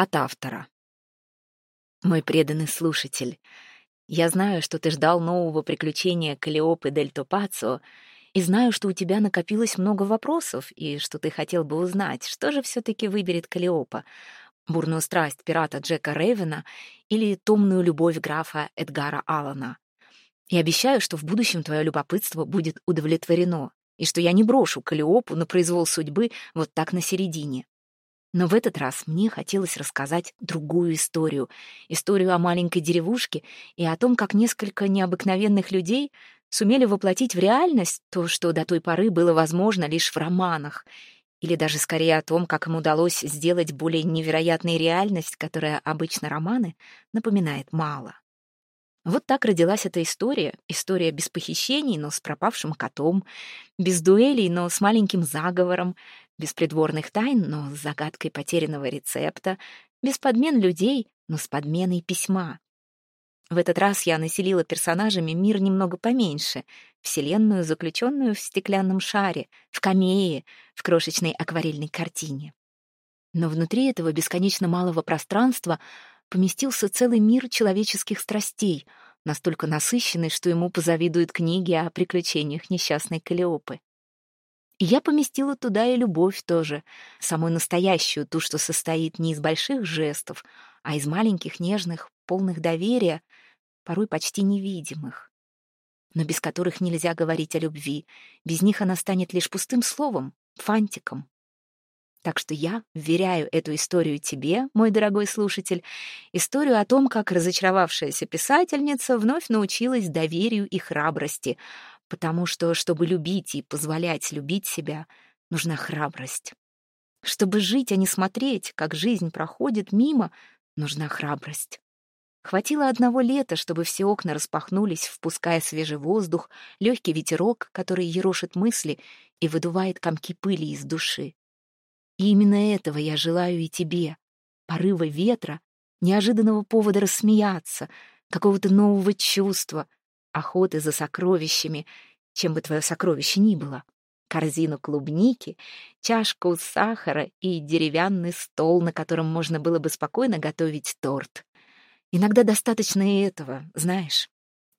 От автора. Мой преданный слушатель, я знаю, что ты ждал нового приключения Калиопы Дель Топацо, и знаю, что у тебя накопилось много вопросов, и что ты хотел бы узнать, что же все-таки выберет Калиопа — бурную страсть пирата Джека Рейвена или томную любовь графа Эдгара Аллана. И обещаю, что в будущем твое любопытство будет удовлетворено, и что я не брошу Калиопу на произвол судьбы вот так на середине. Но в этот раз мне хотелось рассказать другую историю. Историю о маленькой деревушке и о том, как несколько необыкновенных людей сумели воплотить в реальность то, что до той поры было возможно лишь в романах. Или даже скорее о том, как им удалось сделать более невероятной реальность, которая обычно романы напоминает мало. Вот так родилась эта история. История без похищений, но с пропавшим котом, без дуэлей, но с маленьким заговором, без придворных тайн, но с загадкой потерянного рецепта, без подмен людей, но с подменой письма. В этот раз я населила персонажами мир немного поменьше, вселенную, заключенную в стеклянном шаре, в камее, в крошечной акварельной картине. Но внутри этого бесконечно малого пространства поместился целый мир человеческих страстей, настолько насыщенный, что ему позавидуют книги о приключениях несчастной Калиопы. И я поместила туда и любовь тоже, самую настоящую, ту, что состоит не из больших жестов, а из маленьких, нежных, полных доверия, порой почти невидимых, но без которых нельзя говорить о любви. Без них она станет лишь пустым словом, фантиком. Так что я вверяю эту историю тебе, мой дорогой слушатель, историю о том, как разочаровавшаяся писательница вновь научилась доверию и храбрости, потому что, чтобы любить и позволять любить себя, нужна храбрость. Чтобы жить, а не смотреть, как жизнь проходит мимо, нужна храбрость. Хватило одного лета, чтобы все окна распахнулись, впуская свежий воздух, легкий ветерок, который ерошит мысли и выдувает комки пыли из души. И именно этого я желаю и тебе. Порыва ветра, неожиданного повода рассмеяться, какого-то нового чувства, охоты за сокровищами, чем бы твое сокровище ни было. Корзину клубники, чашку сахара и деревянный стол, на котором можно было бы спокойно готовить торт. Иногда достаточно и этого, знаешь.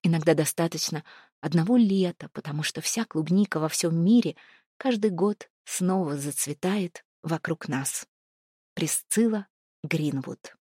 Иногда достаточно одного лета, потому что вся клубника во всем мире каждый год снова зацветает вокруг нас. Присцилла Гринвуд